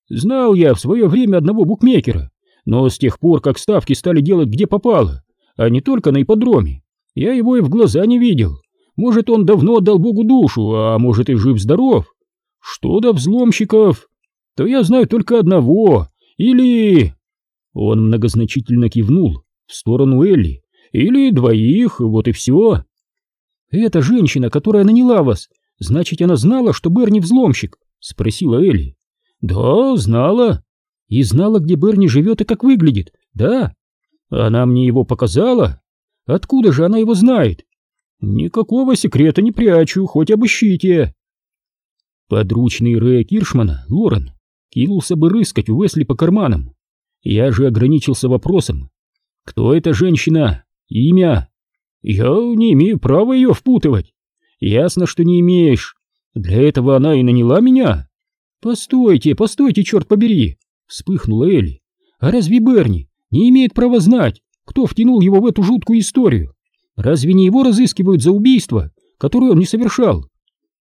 Знал я в свое время одного букмекера, но с тех пор, как ставки стали делать где попало, а не только на ипподроме, я его и в глаза не видел. Может, он давно отдал Богу душу, а может и жив-здоров. Что до взломщиков, то я знаю только одного, или... Он многозначительно кивнул в сторону Элли. Или двоих, вот и все. Эта женщина, которая наняла вас, значит, она знала, что Берни взломщик, Спросила Элли. Да, знала. И знала, где Берни живет и как выглядит, да? Она мне его показала. Откуда же она его знает? Никакого секрета не прячу, хоть обыщите. Подручный Рэя Киршмана, Лорен, кинулся бы рыскать у Уэсли по карманам. Я же ограничился вопросом. Кто эта женщина? Имя? Я не имею права ее впутывать. Ясно, что не имеешь. Для этого она и наняла меня. Постойте, постойте, черт побери, вспыхнула Элли. А разве Берни не имеет права знать, кто втянул его в эту жуткую историю? Разве не его разыскивают за убийство, которое он не совершал?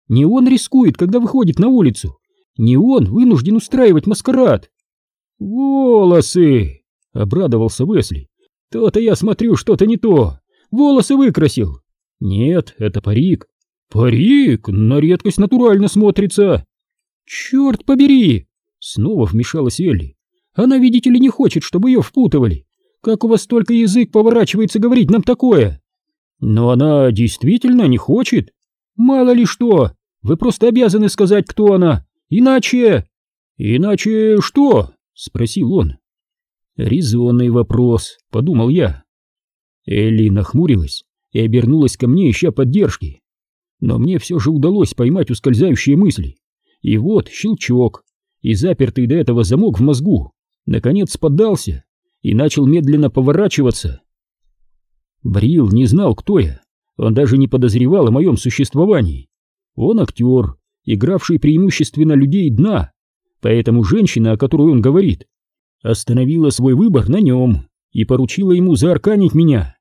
Не он рискует, когда выходит на улицу. Не он вынужден устраивать маскарад. Волосы! Обрадовался Весли. То-то я смотрю, что-то не то. Волосы выкрасил. Нет, это парик. «Парик на редкость натурально смотрится!» «Черт побери!» Снова вмешалась Элли. Она, видите ли, не хочет, чтобы ее впутывали. Как у вас только язык поворачивается говорить нам такое? Но она действительно не хочет. Мало ли что, вы просто обязаны сказать, кто она. Иначе... Иначе что? Спросил он. Резонный вопрос, подумал я. Элли нахмурилась и обернулась ко мне, ища поддержки. Но мне все же удалось поймать ускользающие мысли. И вот щелчок, и запертый до этого замок в мозгу, наконец поддался и начал медленно поворачиваться. Брил не знал, кто я, он даже не подозревал о моем существовании. Он актер, игравший преимущественно людей дна, поэтому женщина, о которой он говорит, остановила свой выбор на нем и поручила ему заарканить меня.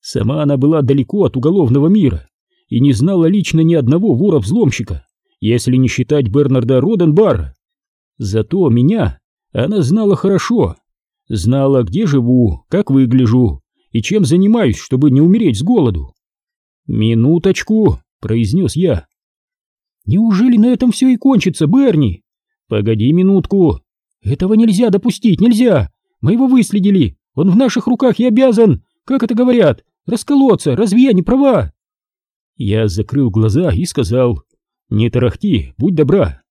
Сама она была далеко от уголовного мира и не знала лично ни одного вора-взломщика, если не считать Бернарда Роденбара. Зато меня она знала хорошо, знала, где живу, как выгляжу и чем занимаюсь, чтобы не умереть с голоду. «Минуточку», — произнес я. «Неужели на этом все и кончится, Берни?» «Погоди минутку. Этого нельзя допустить, нельзя. Мы его выследили. Он в наших руках и обязан, как это говорят, расколоться. Разве я не права?» Я закрыл глаза и сказал, «Не тарахти, будь добра».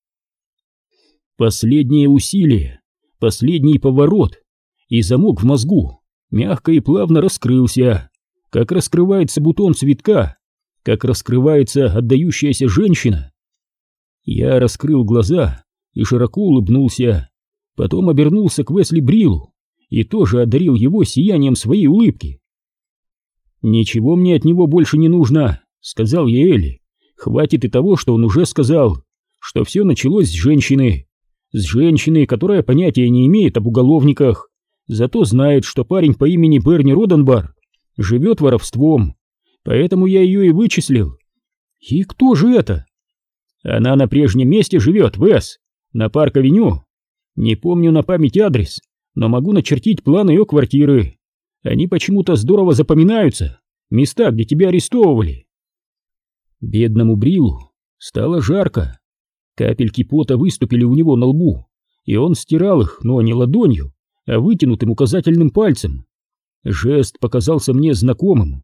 Последнее усилие, последний поворот, и замок в мозгу мягко и плавно раскрылся, как раскрывается бутон цветка, как раскрывается отдающаяся женщина. Я раскрыл глаза и широко улыбнулся, потом обернулся к Весли Брилу и тоже одарил его сиянием своей улыбки. «Ничего мне от него больше не нужно», — сказал я Элли. «Хватит и того, что он уже сказал, что все началось с женщины. С женщины, которая понятия не имеет об уголовниках, зато знает, что парень по имени Берни Роденбар живет воровством, поэтому я ее и вычислил. И кто же это? Она на прежнем месте живет, Вес, на парк-авеню. Не помню на память адрес, но могу начертить план ее квартиры. Они почему-то здорово запоминаются, места, где тебя арестовывали. Бедному Брилу стало жарко. Капельки пота выступили у него на лбу, и он стирал их, но не ладонью, а вытянутым указательным пальцем. Жест показался мне знакомым.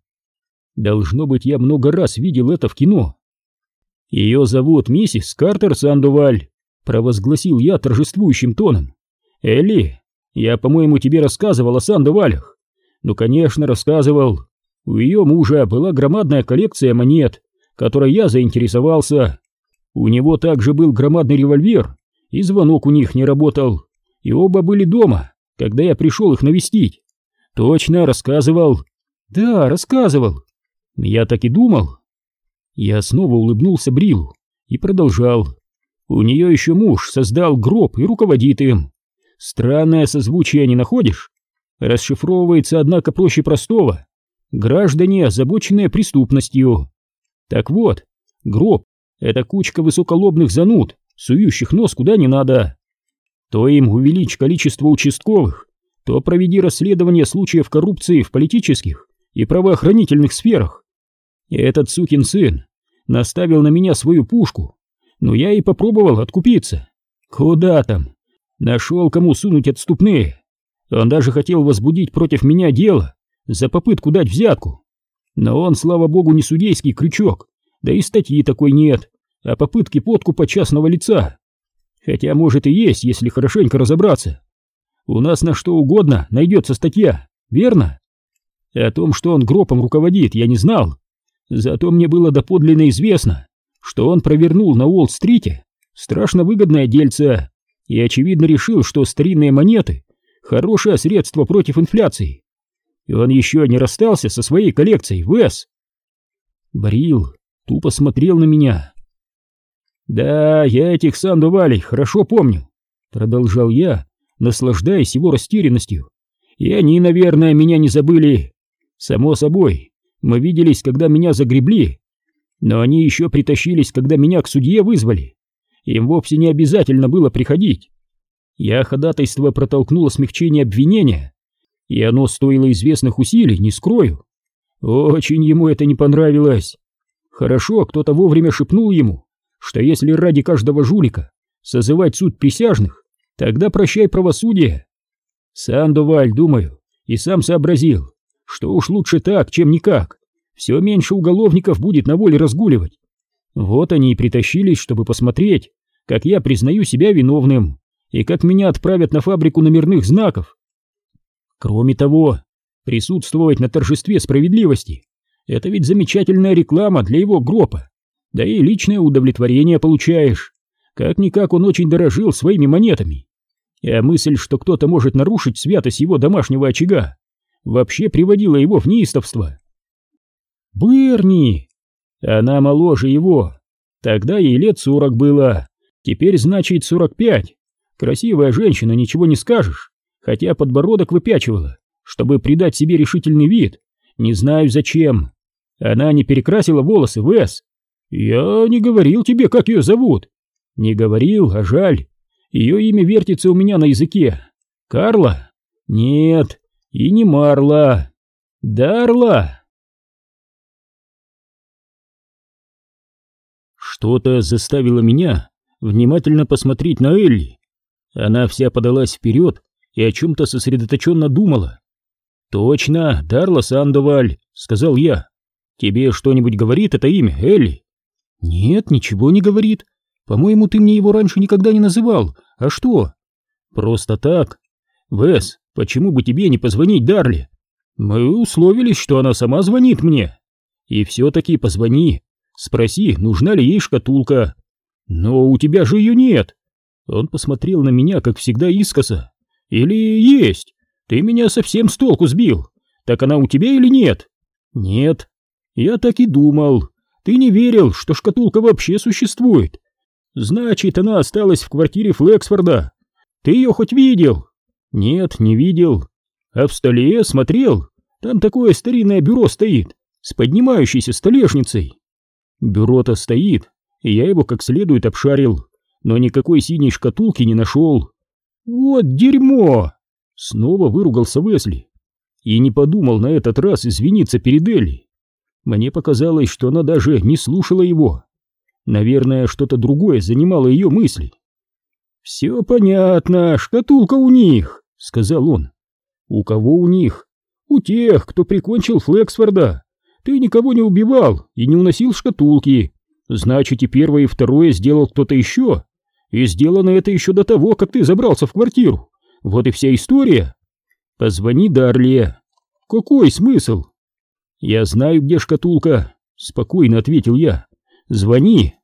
Должно быть, я много раз видел это в кино. Ее зовут миссис Картер Сандуваль, провозгласил я торжествующим тоном. Элли, я, по-моему, тебе рассказывал о Сандувалях. Ну, конечно, рассказывал. У ее мужа была громадная коллекция монет, которой я заинтересовался. У него также был громадный револьвер, и звонок у них не работал. И оба были дома, когда я пришел их навестить. Точно, рассказывал. Да, рассказывал. Я так и думал. Я снова улыбнулся Брилу и продолжал. У нее еще муж создал гроб и руководит им. Странное созвучие не находишь? Расшифровывается, однако, проще простого. Граждане, озабоченные преступностью. Так вот, гроб — это кучка высоколобных зануд, сующих нос куда не надо. То им увеличь количество участковых, то проведи расследование случаев коррупции в политических и правоохранительных сферах. И этот сукин сын наставил на меня свою пушку, но я и попробовал откупиться. Куда там? Нашел кому сунуть отступные. Он даже хотел возбудить против меня дело за попытку дать взятку. Но он, слава богу, не судейский крючок, да и статьи такой нет, а попытки подкупа частного лица. Хотя, может, и есть, если хорошенько разобраться. У нас на что угодно найдется статья, верно? О том, что он гробом руководит, я не знал. Зато мне было доподлинно известно, что он провернул на Уолл-стрите страшно выгодное дельце и, очевидно, решил, что старинные монеты — хорошее средство против инфляции. И он еще не расстался со своей коллекцией, Вес. Брил тупо смотрел на меня, «Да, я этих Сандувалей хорошо помню», — продолжал я, наслаждаясь его растерянностью. «И они, наверное, меня не забыли. Само собой, мы виделись, когда меня загребли, но они еще притащились, когда меня к судье вызвали. Им вовсе не обязательно было приходить. Я ходатайство протолкнуло смягчение обвинения, и оно стоило известных усилий, не скрою. Очень ему это не понравилось. Хорошо, кто-то вовремя шепнул ему, что если ради каждого жулика созывать суд присяжных, тогда прощай правосудие, Сандуваль, думаю, и сам сообразил, что уж лучше так, чем никак. Все меньше уголовников будет на воле разгуливать. Вот они и притащились, чтобы посмотреть, как я признаю себя виновным и как меня отправят на фабрику номерных знаков. Кроме того, присутствовать на торжестве справедливости — это ведь замечательная реклама для его гропа. Да и личное удовлетворение получаешь. Как-никак он очень дорожил своими монетами. А мысль, что кто-то может нарушить святость его домашнего очага, вообще приводила его в неистовство. Берни! Она моложе его. Тогда ей лет сорок было. Теперь, значит, сорок пять. Красивая женщина, ничего не скажешь. Хотя подбородок выпячивала, чтобы придать себе решительный вид. Не знаю зачем. Она не перекрасила волосы в «С». Я не говорил тебе, как ее зовут. Не говорил, а жаль. Ее имя вертится у меня на языке. Карла? Нет, и не Марла. Дарла. Что-то заставило меня внимательно посмотреть на Элли. Она вся подалась вперед и о чем-то сосредоточенно думала. «Точно, Дарла Сандоваль», — сказал я. «Тебе что-нибудь говорит это имя, Элли?» «Нет, ничего не говорит. По-моему, ты мне его раньше никогда не называл. А что?» «Просто так. Вес, почему бы тебе не позвонить Дарле? Мы условились, что она сама звонит мне. И все-таки позвони. Спроси, нужна ли ей шкатулка. Но у тебя же ее нет. Он посмотрел на меня, как всегда, искоса. Или есть? Ты меня совсем с толку сбил. Так она у тебя или нет? Нет. Я так и думал. Ты не верил, что шкатулка вообще существует. Значит, она осталась в квартире Флексфорда. Ты ее хоть видел? Нет, не видел. А в столе смотрел. Там такое старинное бюро стоит, с поднимающейся столешницей. Бюро-то стоит, и я его как следует обшарил, но никакой синей шкатулки не нашел. Вот дерьмо! Снова выругался Весли и не подумал на этот раз извиниться перед Элли. Мне показалось, что она даже не слушала его. Наверное, что-то другое занимало ее мысли. «Все понятно, шкатулка у них», — сказал он. «У кого у них?» «У тех, кто прикончил Флексфорда. Ты никого не убивал и не уносил шкатулки. Значит, и первое, и второе сделал кто-то еще. И сделано это еще до того, как ты забрался в квартиру. Вот и вся история. Позвони Дарле. Какой смысл? Я знаю, где шкатулка, спокойно ответил я. Звони.